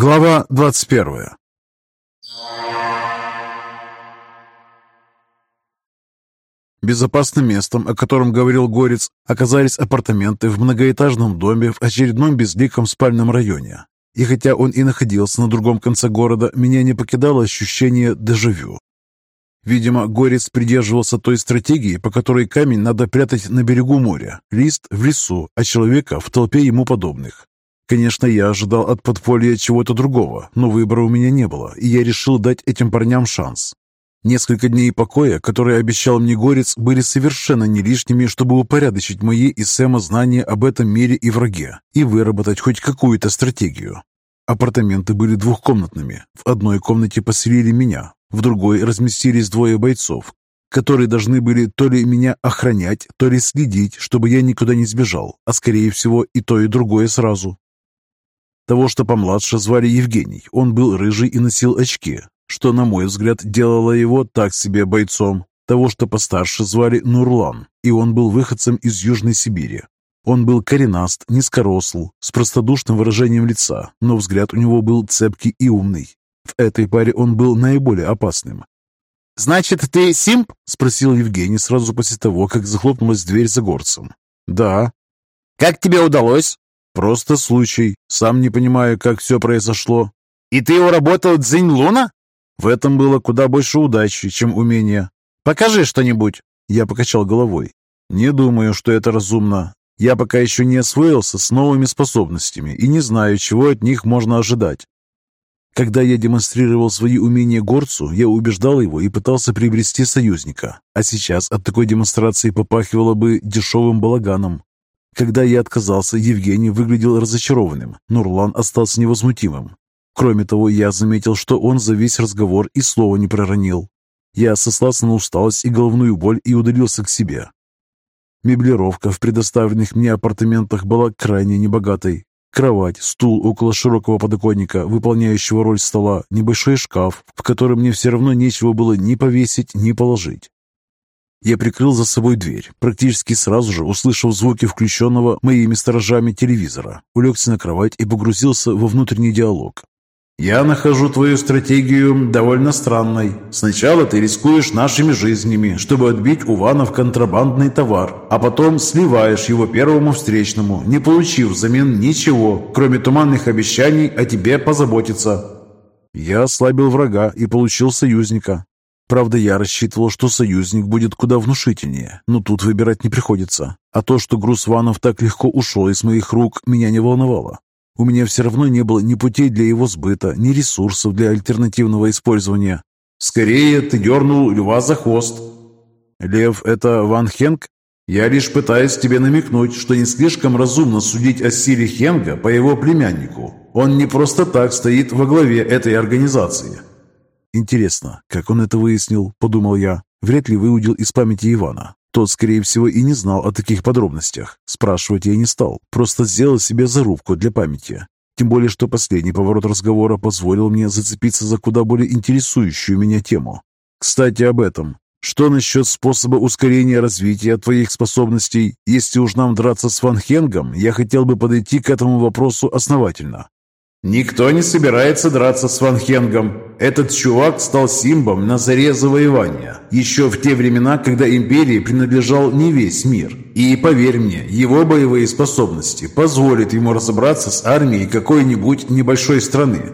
Глава 21 Безопасным местом, о котором говорил Горец, оказались апартаменты в многоэтажном доме в очередном безликом спальном районе. И хотя он и находился на другом конце города, меня не покидало ощущение дежавю. Видимо, Горец придерживался той стратегии, по которой камень надо прятать на берегу моря, лист в лесу, а человека в толпе ему подобных. Конечно, я ожидал от подполья чего-то другого, но выбора у меня не было, и я решил дать этим парням шанс. Несколько дней покоя, которые обещал мне Горец, были совершенно не лишними, чтобы упорядочить мои и Сэма знания об этом мире и враге, и выработать хоть какую-то стратегию. Апартаменты были двухкомнатными. В одной комнате поселили меня, в другой разместились двое бойцов, которые должны были то ли меня охранять, то ли следить, чтобы я никуда не сбежал, а скорее всего и то, и другое сразу. Того, что помладше, звали Евгений. Он был рыжий и носил очки, что, на мой взгляд, делало его так себе бойцом. Того, что постарше, звали Нурлан, и он был выходцем из Южной Сибири. Он был коренаст, низкоросл, с простодушным выражением лица, но взгляд у него был цепкий и умный. В этой паре он был наиболее опасным. «Значит, ты Симп?» — спросил Евгений сразу после того, как захлопнулась дверь за горцем. «Да». «Как тебе удалось?» «Просто случай. Сам не понимаю, как все произошло». «И ты уработал Дзинь Луна?» В этом было куда больше удачи, чем умения. Покажи что-нибудь. Я покачал головой. Не думаю, что это разумно. Я пока еще не освоился с новыми способностями и не знаю, чего от них можно ожидать. Когда я демонстрировал свои умения горцу, я убеждал его и пытался приобрести союзника. А сейчас от такой демонстрации попахивало бы дешевым балаганом. Когда я отказался, Евгений выглядел разочарованным, Нурлан остался невозмутимым. Кроме того, я заметил, что он за весь разговор и слова не проронил. Я сослался на усталость и головную боль и удалился к себе. Меблировка в предоставленных мне апартаментах была крайне небогатой. Кровать, стул около широкого подоконника, выполняющего роль стола, небольшой шкаф, в котором мне все равно нечего было ни повесить, ни положить. Я прикрыл за собой дверь, практически сразу же услышав звуки включенного моими сторожами телевизора, улегся на кровать и погрузился во внутренний диалог. Я нахожу твою стратегию довольно странной. Сначала ты рискуешь нашими жизнями, чтобы отбить у ванов контрабандный товар, а потом сливаешь его первому встречному, не получив взамен ничего, кроме туманных обещаний о тебе позаботиться. Я ослабил врага и получил союзника. Правда, я рассчитывал, что союзник будет куда внушительнее, но тут выбирать не приходится. А то, что груз ванов так легко ушел из моих рук, меня не волновало. У меня все равно не было ни путей для его сбыта, ни ресурсов для альтернативного использования. Скорее, ты дернул льва за хвост. Лев — это Ван Хенг? Я лишь пытаюсь тебе намекнуть, что не слишком разумно судить о силе Хенга по его племяннику. Он не просто так стоит во главе этой организации. Интересно, как он это выяснил, подумал я. Вряд ли выудил из памяти Ивана. Тот, скорее всего, и не знал о таких подробностях. Спрашивать я не стал, просто сделал себе зарубку для памяти. Тем более, что последний поворот разговора позволил мне зацепиться за куда более интересующую меня тему. Кстати, об этом. Что насчет способа ускорения развития твоих способностей? Если уж нам драться с Ван Хенгом, я хотел бы подойти к этому вопросу основательно. Никто не собирается драться с Ван Хенгом. Этот чувак стал симбом на заре завоевания, еще в те времена, когда империи принадлежал не весь мир. И поверь мне, его боевые способности позволят ему разобраться с армией какой-нибудь небольшой страны.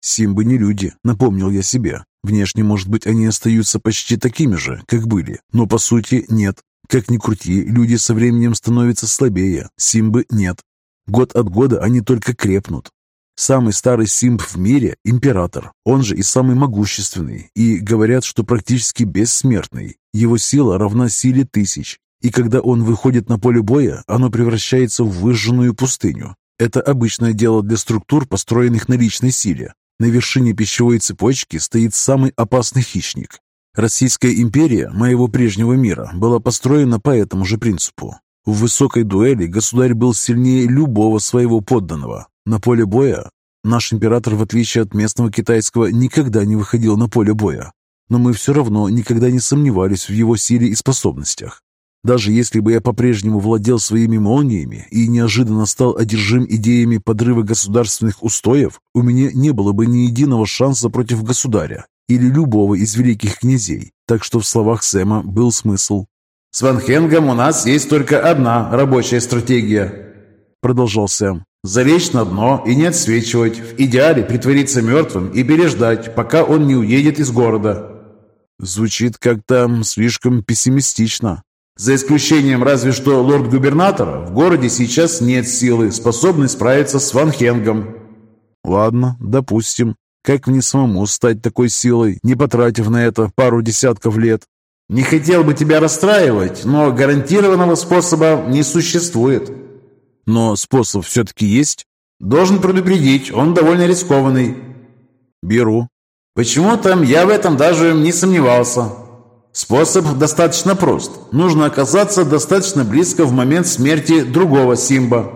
Симбы не люди, напомнил я себе. Внешне, может быть, они остаются почти такими же, как были, но по сути нет. Как ни крути, люди со временем становятся слабее, симбы нет. Год от года они только крепнут, Самый старый симп в мире – император, он же и самый могущественный, и говорят, что практически бессмертный. Его сила равна силе тысяч, и когда он выходит на поле боя, оно превращается в выжженную пустыню. Это обычное дело для структур, построенных на личной силе. На вершине пищевой цепочки стоит самый опасный хищник. Российская империя моего прежнего мира была построена по этому же принципу. В высокой дуэли государь был сильнее любого своего подданного, на поле боя наш император, в отличие от местного китайского, никогда не выходил на поле боя. Но мы все равно никогда не сомневались в его силе и способностях. Даже если бы я по-прежнему владел своими молниями и неожиданно стал одержим идеями подрыва государственных устоев, у меня не было бы ни единого шанса против государя или любого из великих князей, так что в словах Сэма был смысл. «С Ван Хенгом у нас есть только одна рабочая стратегия», — продолжал Сэм. «Залечь на дно и не отсвечивать, в идеале притвориться мертвым и переждать, пока он не уедет из города». Звучит как-то слишком пессимистично. За исключением разве что лорд-губернатора, в городе сейчас нет силы, способной справиться с Ван Хенгом. Ладно, допустим. Как мне самому стать такой силой, не потратив на это пару десятков лет? Не хотел бы тебя расстраивать, но гарантированного способа не существует. Но способ все-таки есть? Должен предупредить, он довольно рискованный. Беру. Почему-то я в этом даже не сомневался. Способ достаточно прост. Нужно оказаться достаточно близко в момент смерти другого Симба.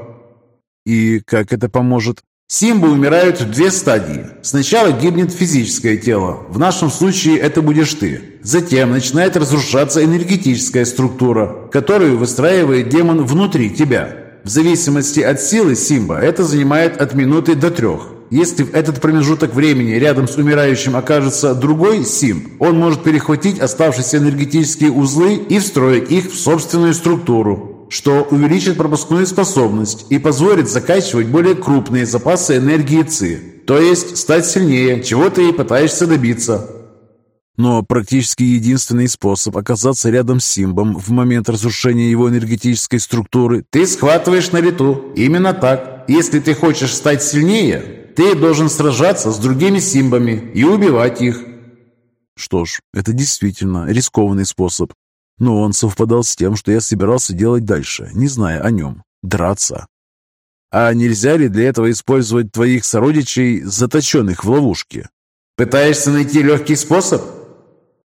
И как это поможет? Симбы умирают в две стадии. Сначала гибнет физическое тело. В нашем случае это будешь ты. Затем начинает разрушаться энергетическая структура, которую выстраивает демон внутри тебя. В зависимости от силы Симба это занимает от минуты до трех. Если в этот промежуток времени рядом с умирающим окажется другой Сим, он может перехватить оставшиеся энергетические узлы и встроить их в собственную структуру, что увеличит пропускную способность и позволит закачивать более крупные запасы энергии ЦИ, то есть стать сильнее, чего ты и пытаешься добиться. Но практически единственный способ оказаться рядом с Симбом в момент разрушения его энергетической структуры – ты схватываешь на лету. Именно так. Если ты хочешь стать сильнее, ты должен сражаться с другими симбами и убивать их. Что ж, это действительно рискованный способ. Но он совпадал с тем, что я собирался делать дальше, не зная о нем. Драться. А нельзя ли для этого использовать твоих сородичей, заточенных в ловушке? Пытаешься найти легкий способ?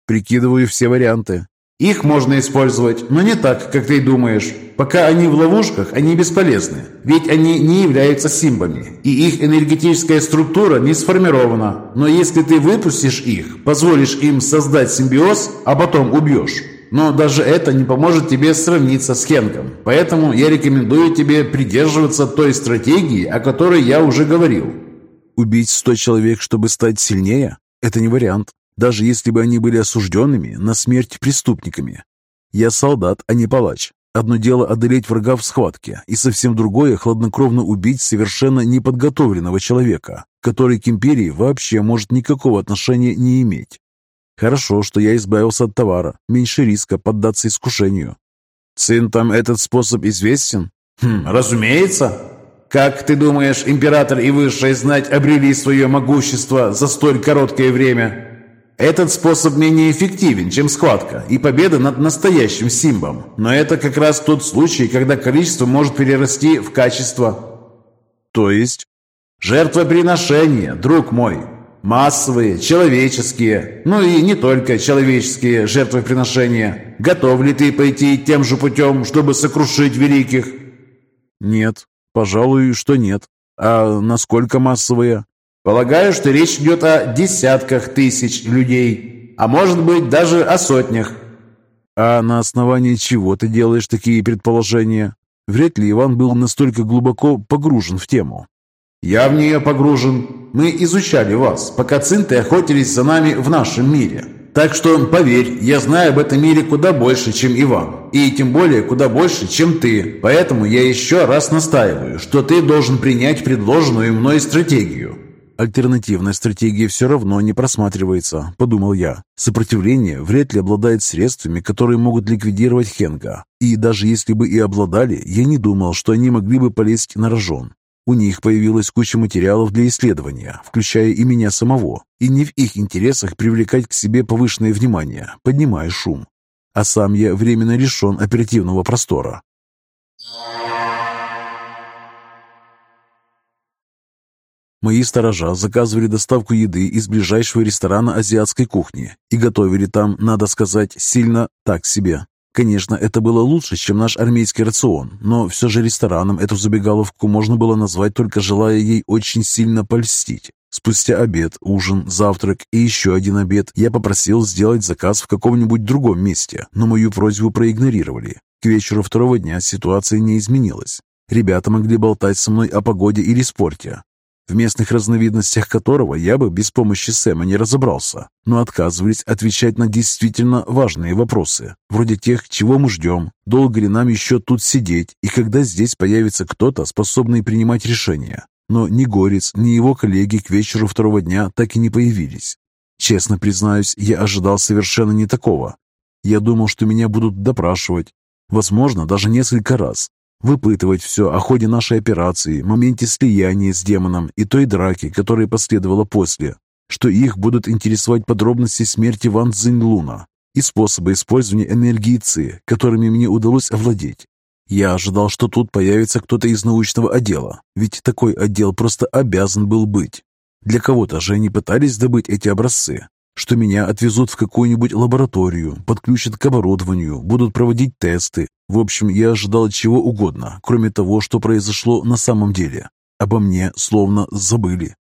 Прикидываю все варианты. Их можно использовать, но не так, как ты думаешь. Пока они в ловушках, они бесполезны, ведь они не являются симбами, и их энергетическая структура не сформирована. Но если ты выпустишь их, позволишь им создать симбиоз, а потом убьешь, но даже это не поможет тебе сравниться с Хенгом. Поэтому я рекомендую тебе придерживаться той стратегии, о которой я уже говорил. Убить сто человек, чтобы стать сильнее? Это не вариант даже если бы они были осужденными на смерть преступниками. Я солдат, а не палач. Одно дело одолеть врага в схватке, и совсем другое – хладнокровно убить совершенно неподготовленного человека, который к империи вообще может никакого отношения не иметь. Хорошо, что я избавился от товара, меньше риска поддаться искушению. Цинтам этот способ известен? Хм, разумеется. Как ты думаешь, император и высшая знать обрели свое могущество за столь короткое время? Этот способ менее эффективен, чем схватка и победа над настоящим Симбом. Но это как раз тот случай, когда количество может перерасти в качество. То есть? Жертвоприношения, друг мой. Массовые, человеческие, ну и не только человеческие жертвоприношения. Готов ли ты пойти тем же путем, чтобы сокрушить великих? Нет, пожалуй, что нет. А насколько массовые? Полагаю, что речь идет о десятках тысяч людей, а может быть даже о сотнях. А на основании чего ты делаешь такие предположения? Вряд ли Иван был настолько глубоко погружен в тему. Я в нее погружен. Мы изучали вас, пока цинты охотились за нами в нашем мире. Так что, поверь, я знаю об этом мире куда больше, чем Иван. И тем более куда больше, чем ты. Поэтому я еще раз настаиваю, что ты должен принять предложенную мной стратегию. Альтернативная стратегия все равно не просматривается, подумал я. Сопротивление вряд ли обладает средствами, которые могут ликвидировать Хенга. И даже если бы и обладали, я не думал, что они могли бы полезть на рожон. У них появилась куча материалов для исследования, включая и меня самого, и не в их интересах привлекать к себе повышенное внимание, поднимая шум. А сам я временно лишен оперативного простора. Мои сторожа заказывали доставку еды из ближайшего ресторана азиатской кухни и готовили там, надо сказать, сильно так себе. Конечно, это было лучше, чем наш армейский рацион, но все же рестораном эту забегаловку можно было назвать, только желая ей очень сильно польстить. Спустя обед, ужин, завтрак и еще один обед я попросил сделать заказ в каком-нибудь другом месте, но мою просьбу проигнорировали. К вечеру второго дня ситуация не изменилась. Ребята могли болтать со мной о погоде или спорте, в местных разновидностях которого я бы без помощи Сэма не разобрался, но отказывались отвечать на действительно важные вопросы, вроде тех, чего мы ждем, долго ли нам еще тут сидеть и когда здесь появится кто-то, способный принимать решения. Но ни Горец, ни его коллеги к вечеру второго дня так и не появились. Честно признаюсь, я ожидал совершенно не такого. Я думал, что меня будут допрашивать, возможно, даже несколько раз, выпытывать все о ходе нашей операции, моменте слияния с демоном и той драки, которая последовала после, что их будут интересовать подробности смерти Ван Цзиньлуна и способы использования энергии ЦИ, которыми мне удалось овладеть. Я ожидал, что тут появится кто-то из научного отдела, ведь такой отдел просто обязан был быть. Для кого-то же они пытались добыть эти образцы, что меня отвезут в какую-нибудь лабораторию, подключат к оборудованию, будут проводить тесты. В общем, я ожидал чего угодно, кроме того, что произошло на самом деле. Обо мне словно забыли.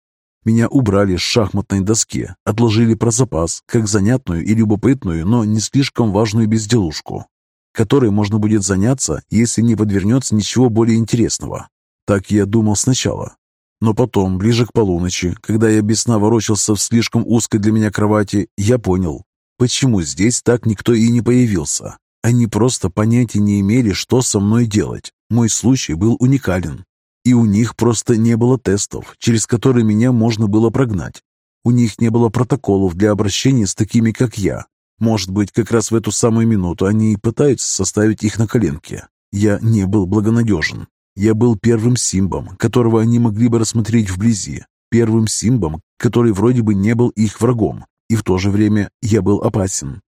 Меня убрали с шахматной доски, отложили про запас, как занятную и любопытную, но не слишком важную безделушку, которой можно будет заняться, если не подвернется ничего более интересного. Так я думал сначала, но потом, ближе к полуночи, когда я без сна ворочался в слишком узкой для меня кровати, я понял, почему здесь так никто и не появился. Они просто понятия не имели, что со мной делать. Мой случай был уникален. И у них просто не было тестов, через которые меня можно было прогнать. У них не было протоколов для обращения с такими, как я. Может быть, как раз в эту самую минуту они и пытаются составить их на коленке. Я не был благонадежен. Я был первым симбом, которого они могли бы рассмотреть вблизи, первым симбом, который вроде бы не был их врагом, и в то же время я был опасен.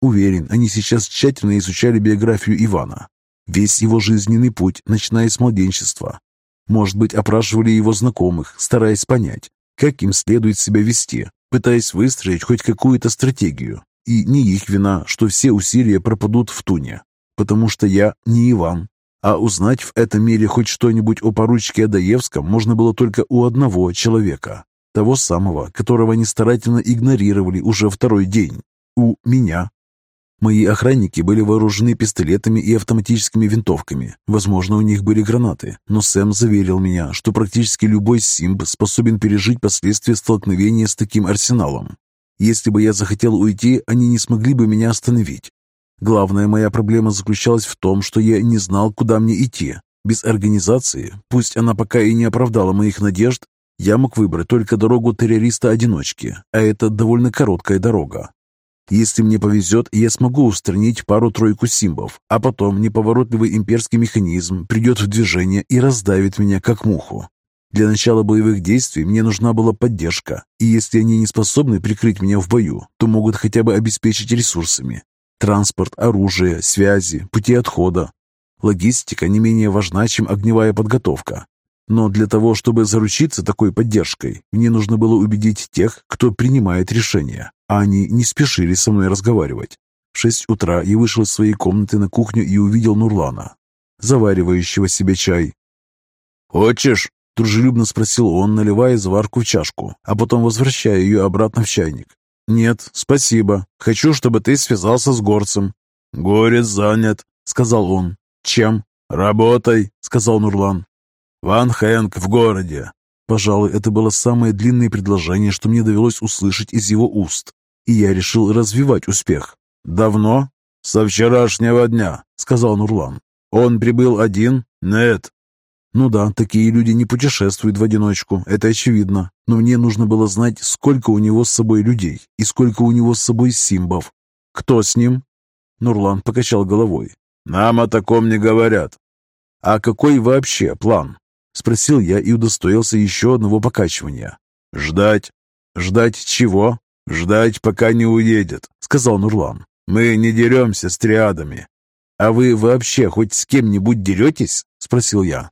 Уверен, они сейчас тщательно изучали биографию Ивана, весь его жизненный путь, начиная с младенчества. Может быть, опрашивали его знакомых, стараясь понять, как им следует себя вести, пытаясь выстроить хоть какую-то стратегию. И не их вина, что все усилия пропадут в туне, потому что я не Иван, а узнать в этом мире хоть что-нибудь о поручике Адаевском можно было только у одного человека. Того самого, которого они старательно игнорировали уже второй день. У меня. Мои охранники были вооружены пистолетами и автоматическими винтовками. Возможно, у них были гранаты, но Сэм заверил меня, что практически любой симб способен пережить последствия столкновения с таким арсеналом. Если бы я захотел уйти, они не смогли бы меня остановить. Главная моя проблема заключалась в том, что я не знал, куда мне идти. Без организации, пусть она пока и не оправдала моих надежд, я мог выбрать только дорогу террориста-одиночки, а это довольно короткая дорога. Если мне повезет, я смогу устранить пару-тройку симбов, а потом неповоротливый имперский механизм придет в движение и раздавит меня, как муху. Для начала боевых действий мне нужна была поддержка, и если они не способны прикрыть меня в бою, то могут хотя бы обеспечить ресурсами. Транспорт, оружие, связи, пути отхода. Логистика не менее важна, чем огневая подготовка. Но для того, чтобы заручиться такой поддержкой, мне нужно было убедить тех, кто принимает решения, а они не спешили со мной разговаривать. В шесть утра я вышел из своей комнаты на кухню и увидел Нурлана, заваривающего себе чай. «Хочешь?» – дружелюбно спросил он, наливая заварку в чашку, а потом возвращая ее обратно в чайник. «Нет, спасибо. Хочу, чтобы ты связался с горцем». «Горец занят», — сказал он. «Чем?» «Работай», — сказал Нурлан. «Ван Хэнк в городе». Пожалуй, это было самое длинное предложение, что мне довелось услышать из его уст. И я решил развивать успех. «Давно?» «Со вчерашнего дня», — сказал Нурлан. «Он прибыл один?» «Нет». Ну да, такие люди не путешествуют в одиночку, это очевидно. Но мне нужно было знать, сколько у него с собой людей и сколько у него с собой симбов. Кто с ним? Нурлан покачал головой. Нам о таком не говорят. А какой вообще план? Спросил я и удостоился еще одного покачивания. Ждать. Ждать чего? Ждать, пока не уедет, сказал Нурлан. Мы не деремся с триадами. А вы вообще хоть с кем-нибудь деретесь? Спросил я.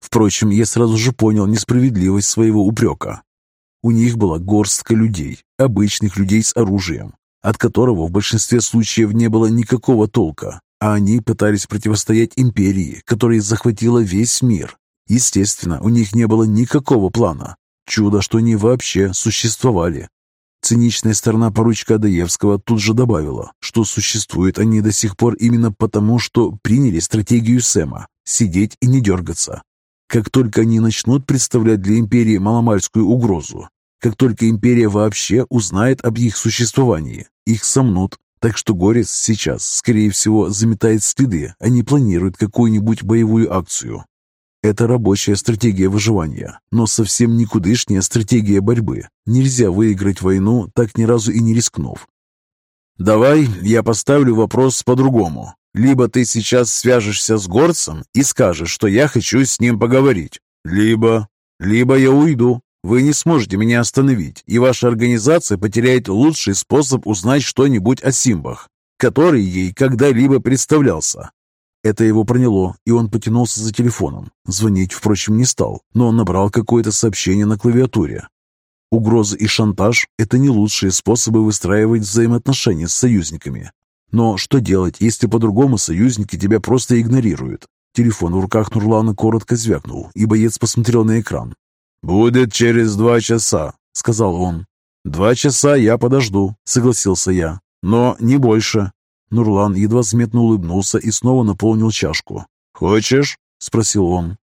Впрочем, я сразу же понял несправедливость своего упрека. У них была горстка людей, обычных людей с оружием, от которого в большинстве случаев не было никакого толка, а они пытались противостоять империи, которая захватила весь мир. Естественно, у них не было никакого плана. Чудо, что они вообще существовали. Циничная сторона поручика Адаевского тут же добавила, что существуют они до сих пор именно потому, что приняли стратегию Сэма – сидеть и не дергаться. Как только они начнут представлять для империи маломальскую угрозу, как только империя вообще узнает об их существовании, их сомнут. Так что Горец сейчас, скорее всего, заметает следы, а не планирует какую-нибудь боевую акцию. Это рабочая стратегия выживания, но совсем никудышняя стратегия борьбы. Нельзя выиграть войну, так ни разу и не рискнув. «Давай я поставлю вопрос по-другому. Либо ты сейчас свяжешься с горцем и скажешь, что я хочу с ним поговорить, либо... либо я уйду. Вы не сможете меня остановить, и ваша организация потеряет лучший способ узнать что-нибудь о Симбах, который ей когда-либо представлялся. Это его проняло, и он потянулся за телефоном. Звонить, впрочем, не стал, но набрал какое-то сообщение на клавиатуре. Угрозы и шантаж – это не лучшие способы выстраивать взаимоотношения с союзниками. Но что делать, если по-другому союзники тебя просто игнорируют? Телефон в руках Нурлана коротко звякнул, и боец посмотрел на экран. «Будет через два часа», — сказал он. «Два часа я подожду», — согласился я. «Но не больше. Нурлан едва заметно улыбнулся и снова наполнил чашку. «Хочешь?» – спросил он.